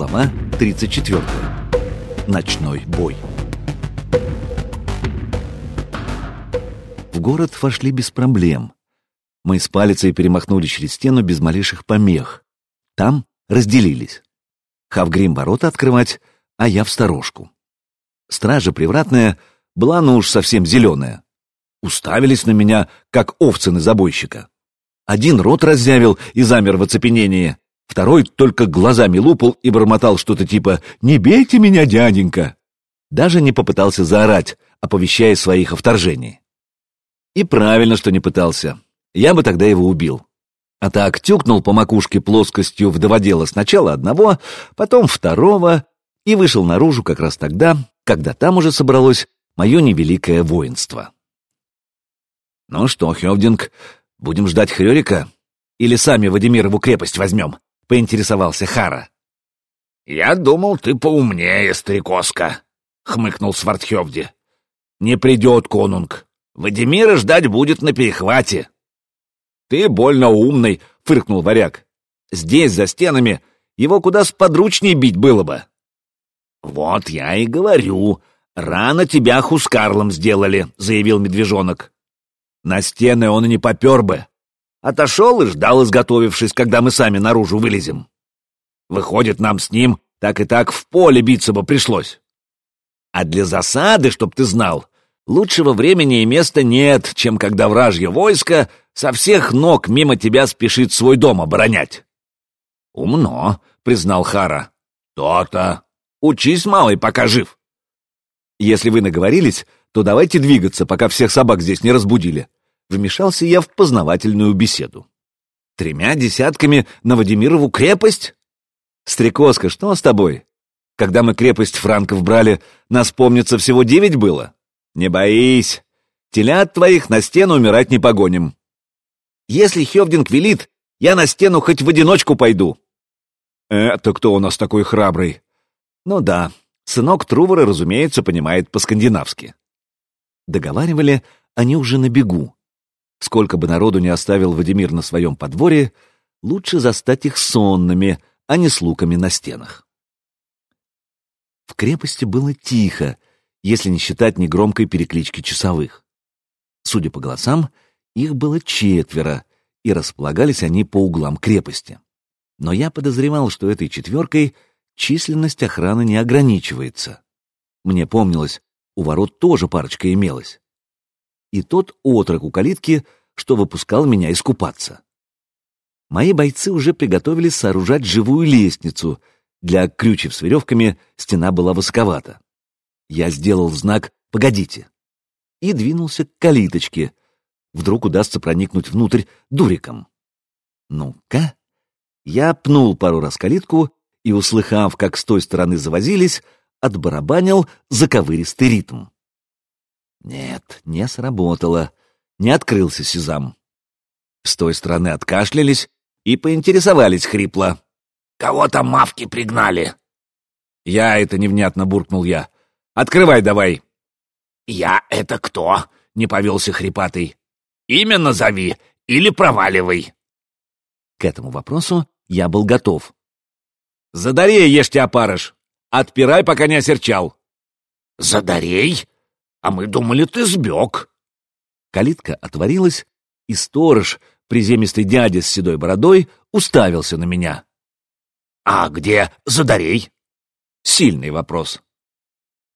Глава 34. Ночной бой. В город вошли без проблем. Мы с палицей перемахнули через стену без малейших помех. Там разделились. Хавгрим ворота открывать, а я в сторожку. Стража привратная была, ну уж совсем зеленая. Уставились на меня, как овцы на забойщика. Один рот разъявил и замер в оцепенении, второй только глазами лупал и бормотал что-то типа «Не бейте меня, дяденька!» Даже не попытался заорать, оповещая своих о вторжении. И правильно, что не пытался. Я бы тогда его убил. А так тюкнул по макушке плоскостью вдоводела сначала одного, потом второго и вышел наружу как раз тогда, когда там уже собралось мое невеликое воинство. «Ну что, Хевдинг, будем ждать Хрёрика? Или сами Вадимирову крепость возьмем?» — поинтересовался Хара. «Я думал, ты поумнее, старикоска», — хмыкнул Свардхевди. «Не придет конунг. Вадимира ждать будет на перехвате». «Ты больно умный», — фыркнул варяг. «Здесь, за стенами, его куда сподручнее бить было бы». «Вот я и говорю, рано тебя хускарлом сделали», — заявил медвежонок. На стены он и не попер бы. Отошел и ждал, изготовившись, когда мы сами наружу вылезем. Выходит, нам с ним так и так в поле биться бы пришлось. А для засады, чтоб ты знал, лучшего времени и места нет, чем когда вражье войско со всех ног мимо тебя спешит свой дом оборонять. — Умно, — признал Хара. То — То-то. Учись, малый, пока жив. — Если вы наговорились, то давайте двигаться, пока всех собак здесь не разбудили. Вмешался я в познавательную беседу. Тремя десятками на Вадимирову крепость? Стрекозка, что с тобой? Когда мы крепость франков брали, нас, помнится, всего девять было. Не боись. Телят твоих на стену умирать не погоним. Если Хевдинг велит, я на стену хоть в одиночку пойду. Это кто у нас такой храбрый? Ну да, сынок Трувора, разумеется, понимает по-скандинавски. Договаривали они уже на бегу. Сколько бы народу не оставил Вадимир на своем подворье, лучше застать их сонными, а не с луками на стенах. В крепости было тихо, если не считать негромкой переклички часовых. Судя по голосам, их было четверо, и располагались они по углам крепости. Но я подозревал, что этой четверкой численность охраны не ограничивается. Мне помнилось, у ворот тоже парочка имелась. И тот отрок у калитки, что выпускал меня искупаться. Мои бойцы уже приготовились сооружать живую лестницу. Для крючев с веревками стена была высоковата. Я сделал знак «Погодите» и двинулся к калиточке. Вдруг удастся проникнуть внутрь дуриком. Ну-ка. Я пнул пару раз калитку и, услыхав, как с той стороны завозились, отбарабанил заковыристый ритм. Нет, не сработало. Не открылся сезам. С той стороны откашлялись и поинтересовались хрипло. «Кого там мавки пригнали?» «Я это невнятно буркнул я. Открывай давай!» «Я это кто?» — не повелся хрипатый. «Имя назови или проваливай!» К этому вопросу я был готов. «Задарей, ешьте опарыш! Отпирай, пока не осерчал!» «Задарей? А мы думали, ты сбег!» Калитка отворилась, и сторож, приземистый дядя с седой бородой, уставился на меня. «А где Задарей?» Сильный вопрос.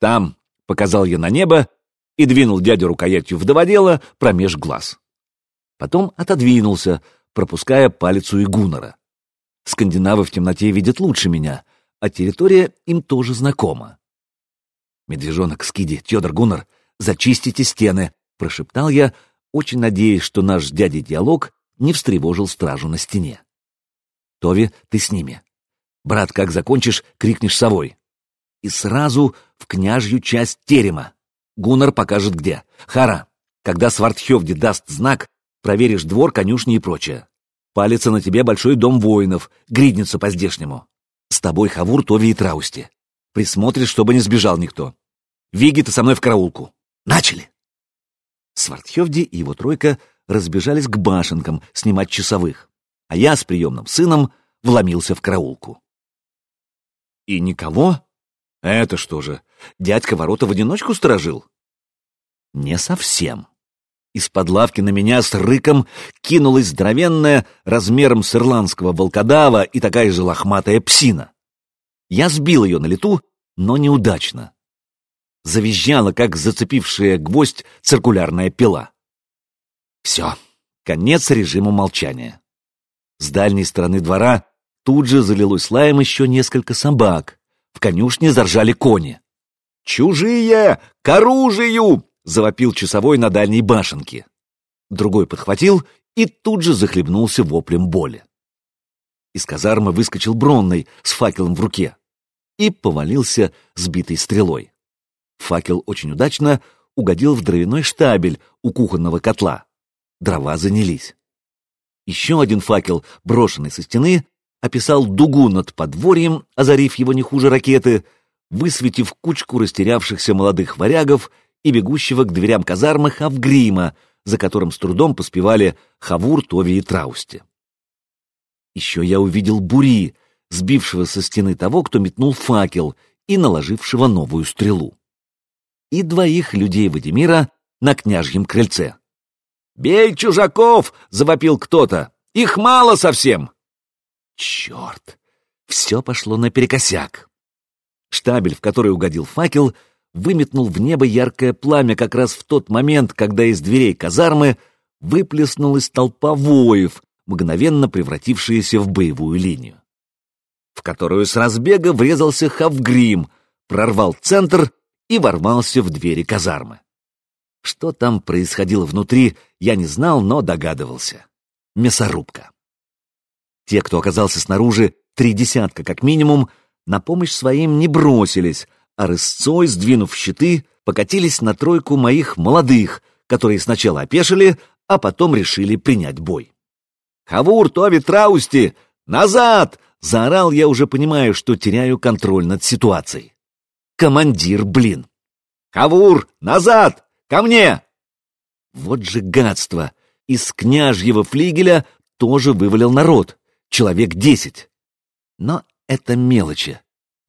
«Там», — показал я на небо и двинул дядю рукоятью вдоводела промеж глаз. Потом отодвинулся, пропуская палец у Игунора. Скандинавы в темноте видят лучше меня, а территория им тоже знакома. «Медвежонок, Скиди, Тёдор Гуннар, зачистите стены!» — прошептал я, очень надеясь, что наш дядя диалог не встревожил стражу на стене. «Тови, ты с ними. Брат, как закончишь, крикнешь совой. И сразу в княжью часть терема. Гуннар покажет где. Хара, когда Свардхевди даст знак, проверишь двор, конюшни и прочее. Палится на тебе большой дом воинов, гридница по-здешнему. С тобой Хавур, Тови и Траусти. Присмотришь, чтобы не сбежал никто. Виги, ты со мной в караулку. Начали!» Свардхевди и его тройка разбежались к башенкам снимать часовых, а я с приемным сыном вломился в караулку. И никого? Это что же, дядька ворота в одиночку сторожил? Не совсем. Из-под лавки на меня с рыком кинулась здоровенная, размером с ирландского волкодава и такая же лохматая псина. Я сбил ее на лету, но неудачно. Завизжала, как зацепившая гвоздь циркулярная пила. Все, конец режиму молчания. С дальней стороны двора тут же залилось лаем еще несколько собак. В конюшне заржали кони. «Чужие! К оружию!» — завопил часовой на дальней башенке. Другой подхватил и тут же захлебнулся воплем боли. Из казармы выскочил Бронный с факелом в руке и повалился сбитой стрелой. Факел очень удачно угодил в дровяной штабель у кухонного котла. Дрова занялись. Еще один факел, брошенный со стены, описал дугу над подворьем, озарив его не хуже ракеты, высветив кучку растерявшихся молодых варягов и бегущего к дверям казармы Хавгрима, за которым с трудом поспевали Хавур, Тови и Траусти. Еще я увидел Бури, сбившего со стены того, кто метнул факел, и наложившего новую стрелу. И двоих людей Вадимира на княжьем крыльце. «Бей чужаков!» — завопил кто-то. «Их мало совсем!» Черт! Все пошло наперекосяк. Штабель, в который угодил факел, выметнул в небо яркое пламя как раз в тот момент, когда из дверей казармы выплеснулась толпа воев, мгновенно превратившаяся в боевую линию, в которую с разбега врезался Хавгрим, прорвал центр и ворвался в двери казармы. Что там происходило внутри, я не знал, но догадывался. Мясорубка. Те, кто оказался снаружи, три десятка как минимум, на помощь своим не бросились, а рысцой, сдвинув щиты, покатились на тройку моих молодых, которые сначала опешили, а потом решили принять бой. «Хавур, Тови, Траусти! Назад!» — заорал я, уже понимая, что теряю контроль над ситуацией. «Командир, блин!» «Хавур, назад! Ко мне!» Вот же гадство! Из княжьего флигеля тоже вывалил народ человек десять. Но это мелочи.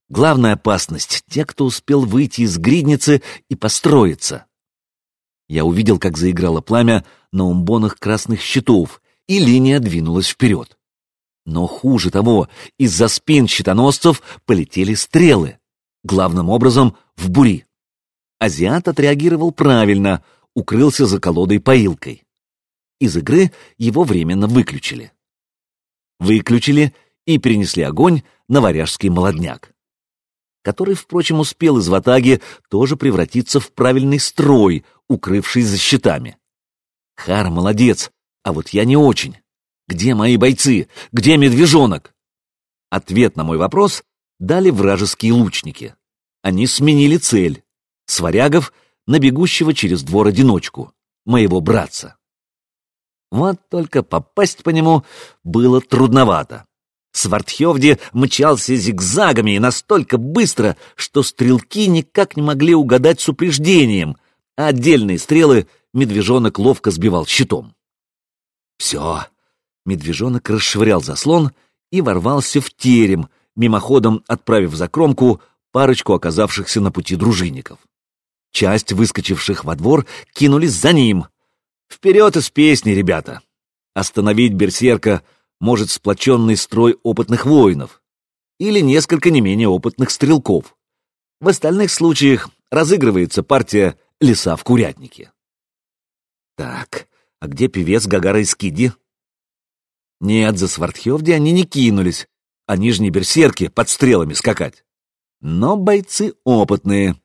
Главная опасность — те, кто успел выйти из гридницы и построиться. Я увидел, как заиграло пламя на умбонах красных щитов, и линия двинулась вперед. Но хуже того, из-за спин щитоносцев полетели стрелы, главным образом в бури. Азиат отреагировал правильно, укрылся за колодой-поилкой. Из игры его временно выключили выключили и перенесли огонь на варяжский молодняк, который, впрочем, успел из ватаги тоже превратиться в правильный строй, укрывшись за щитами. Хар молодец, а вот я не очень. Где мои бойцы? Где медвежонок? Ответ на мой вопрос дали вражеские лучники. Они сменили цель. С на бегущего через двор одиночку, моего братца. Вот только попасть по нему было трудновато. Свартхевди мчался зигзагами и настолько быстро, что стрелки никак не могли угадать с упреждением, а отдельные стрелы медвежонок ловко сбивал щитом. Все, медвежонок расшвырял заслон и ворвался в терем, мимоходом отправив за кромку парочку оказавшихся на пути дружинников. Часть выскочивших во двор кинулись за ним, Вперед из песни, ребята! Остановить берсерка может сплоченный строй опытных воинов или несколько не менее опытных стрелков. В остальных случаях разыгрывается партия «Леса в курятнике». Так, а где певец Гагара и Скиди? Нет, за Свардхевди они не кинулись, а нижние берсерки под стрелами скакать. Но бойцы опытные.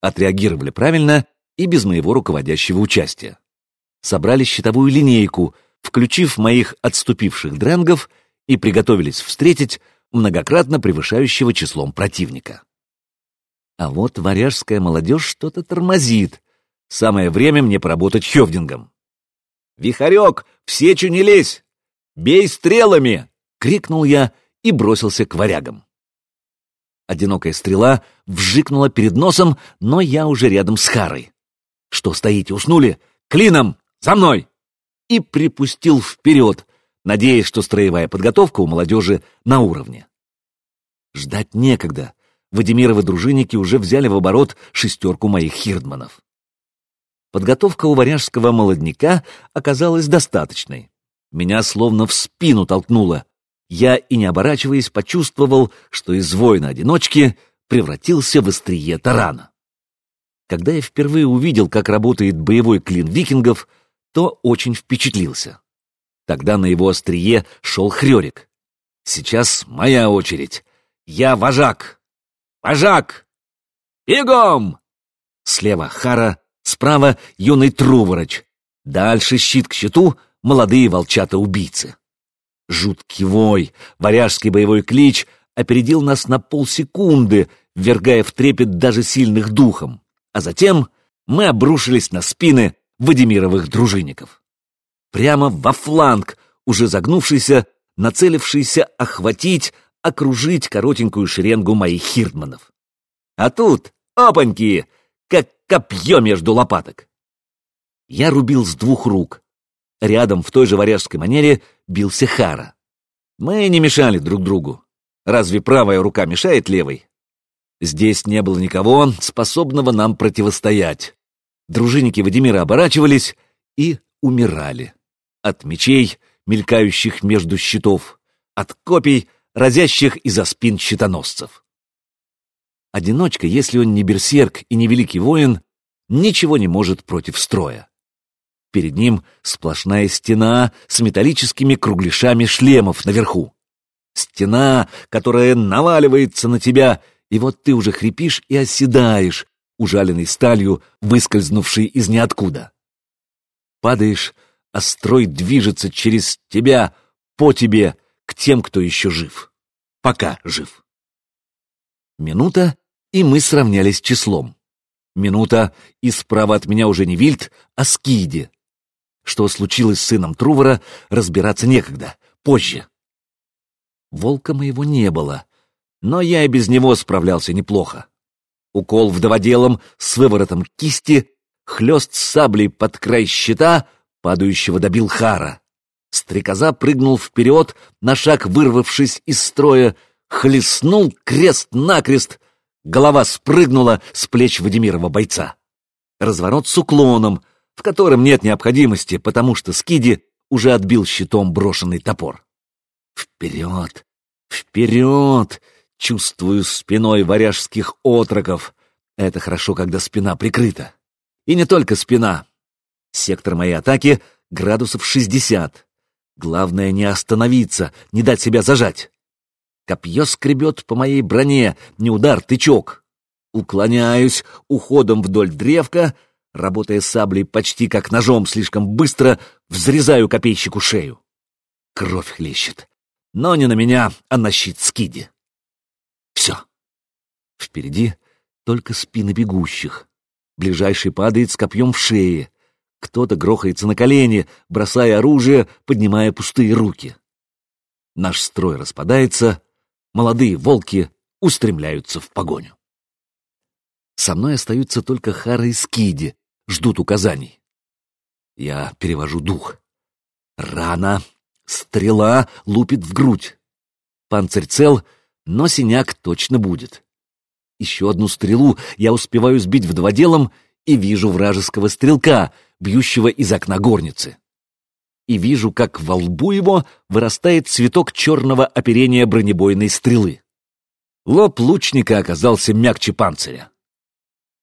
Отреагировали правильно и без моего руководящего участия собрали щитовую линейку, включив моих отступивших дренгов и приготовились встретить многократно превышающего числом противника. А вот варяжская молодежь что-то тормозит. Самое время мне поработать хевдингом. «Вихарек, в сечу не лезь! Бей стрелами!» — крикнул я и бросился к варягам. Одинокая стрела вжикнула перед носом, но я уже рядом с Харой. «Что стоите, уснули? Клином! За мной!» И припустил вперед, надеясь, что строевая подготовка у молодежи на уровне. Ждать некогда. Вадимировы дружинники уже взяли в оборот шестерку моих хирдманов. Подготовка у варяжского молодняка оказалась достаточной. Меня словно в спину толкнуло. Я, и не оборачиваясь, почувствовал, что из воина-одиночки превратился в острие тарана. Когда я впервые увидел, как работает боевой клин викингов, то очень впечатлился. Тогда на его острие шел Хрёрик. Сейчас моя очередь. Я вожак. Вожак! Бегом! Слева Хара, справа юный Трувороч. Дальше щит к щиту молодые волчата-убийцы. Жуткий вой, варяжский боевой клич опередил нас на полсекунды, ввергая в трепет даже сильных духом а затем мы обрушились на спины Вадимировых дружинников. Прямо во фланг, уже загнувшийся, нацелившийся охватить, окружить коротенькую шеренгу моих хирдманов. А тут, опаньки, как копье между лопаток. Я рубил с двух рук. Рядом в той же варяжской манере бился Хара. Мы не мешали друг другу. Разве правая рука мешает левой? Здесь не было никого, способного нам противостоять. Дружинники Вадимира оборачивались и умирали. От мечей, мелькающих между щитов, от копий, разящих из-за спин щитоносцев. Одиночка, если он не берсерк и не великий воин, ничего не может против строя. Перед ним сплошная стена с металлическими кругляшами шлемов наверху. Стена, которая наваливается на тебя и вот ты уже хрипишь и оседаешь, ужаленный сталью, выскользнувший из ниоткуда. Падаешь, а строй движется через тебя, по тебе, к тем, кто еще жив. Пока жив. Минута, и мы сравнялись числом. Минута, и справа от меня уже не Вильд, а Скиди. Что случилось с сыном Трувора, разбираться некогда, позже. Волка моего не было, но я и без него справлялся неплохо. Укол вдоводелом с выворотом кисти, хлест саблей под край щита, падающего добил Хара. Стрекоза прыгнул вперед, на шаг вырвавшись из строя, хлестнул крест-накрест, голова спрыгнула с плеч Вадимирова бойца. Разворот с уклоном, в котором нет необходимости, потому что Скиди уже отбил щитом брошенный топор. Вперед! Вперед! Чувствую спиной варяжских отроков. Это хорошо, когда спина прикрыта. И не только спина. Сектор моей атаки — градусов шестьдесят. Главное не остановиться, не дать себя зажать. Копье скребет по моей броне, не удар, тычок. Уклоняюсь уходом вдоль древка, работая саблей почти как ножом, слишком быстро взрезаю копейщику шею. Кровь хлещет. Но не на меня, а на щит скиди. Все. Впереди только спины бегущих. Ближайший падает с копьем в шее. Кто-то грохается на колени, бросая оружие, поднимая пустые руки. Наш строй распадается, молодые волки устремляются в погоню. Со мной остаются только Хара и Скиди, ждут указаний. Я перевожу дух. Рана, стрела лупит в грудь. Панцирь цел — но синяк точно будет. Еще одну стрелу я успеваю сбить вдводелом и вижу вражеского стрелка, бьющего из окна горницы. И вижу, как во лбу его вырастает цветок черного оперения бронебойной стрелы. Лоб лучника оказался мягче панциря.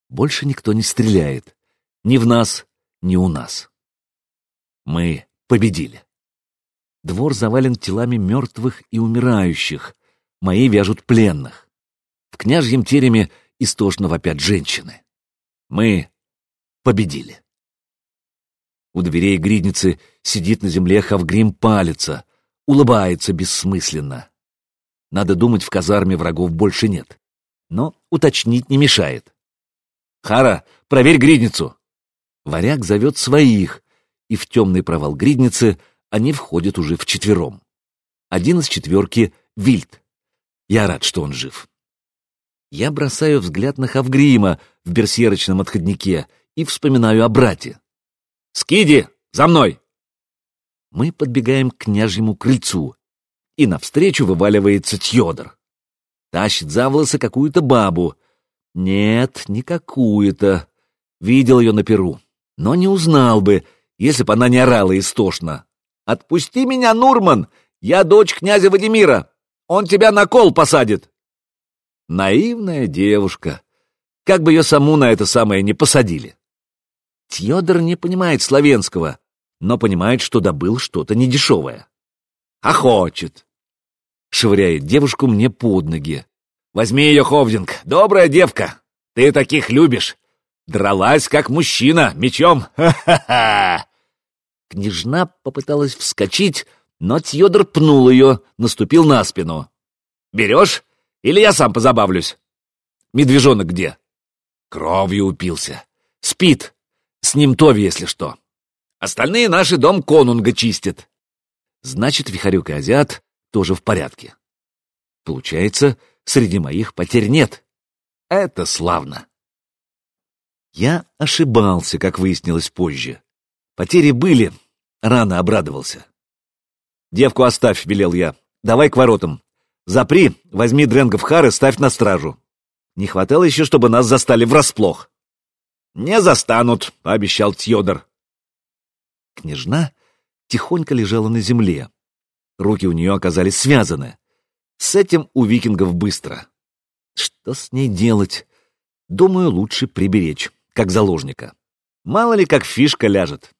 Больше никто не стреляет. Ни в нас, ни у нас. Мы победили. Двор завален телами мертвых и умирающих, мои вяжут пленных. В княжьем тереме истошно вопят женщины. Мы победили. У дверей гридницы сидит на земле Хавгрим палится, улыбается бессмысленно. Надо думать, в казарме врагов больше нет. Но уточнить не мешает. «Хара, проверь гридницу!» Варяг зовет своих, и в темный провал гридницы они входят уже вчетвером. Один из четверки — Вильд. Я рад, что он жив. Я бросаю взгляд на Хавгрима в берсерочном отходнике и вспоминаю о брате. «Скиди, за мной!» Мы подбегаем к княжьему крыльцу, и навстречу вываливается Тьодор. Тащит за волосы какую-то бабу. Нет, не какую-то. Видел ее на перу, но не узнал бы, если бы она не орала истошно. «Отпусти меня, Нурман! Я дочь князя Вадимира! Он тебя на кол посадит!» Наивная девушка. Как бы ее саму на это самое не посадили. Тьодор не понимает славянского, но понимает, что добыл что-то недешевое. А хочет. Швыряет девушку мне под ноги. Возьми ее, Ховдинг, добрая девка. Ты таких любишь. Дралась, как мужчина, мечом. Ха-ха-ха! Княжна попыталась вскочить, но Тьодор пнул ее, наступил на спину. «Берешь? Или я сам позабавлюсь?» «Медвежонок где?» «Кровью упился. Спит. С ним Тови, если что. Остальные наши дом конунга чистят». «Значит, Вихарюк и Азиат тоже в порядке. Получается, среди моих потерь нет. Это славно». Я ошибался, как выяснилось позже. Потери были, рано обрадовался. «Девку оставь», — велел я. «Давай к воротам. Запри, возьми Дренга хар и ставь на стражу. Не хватало еще, чтобы нас застали врасплох». «Не застанут», — пообещал Тьодор. Княжна тихонько лежала на земле. Руки у нее оказались связаны. С этим у викингов быстро. Что с ней делать? Думаю, лучше приберечь как заложника. Мало ли, как фишка ляжет.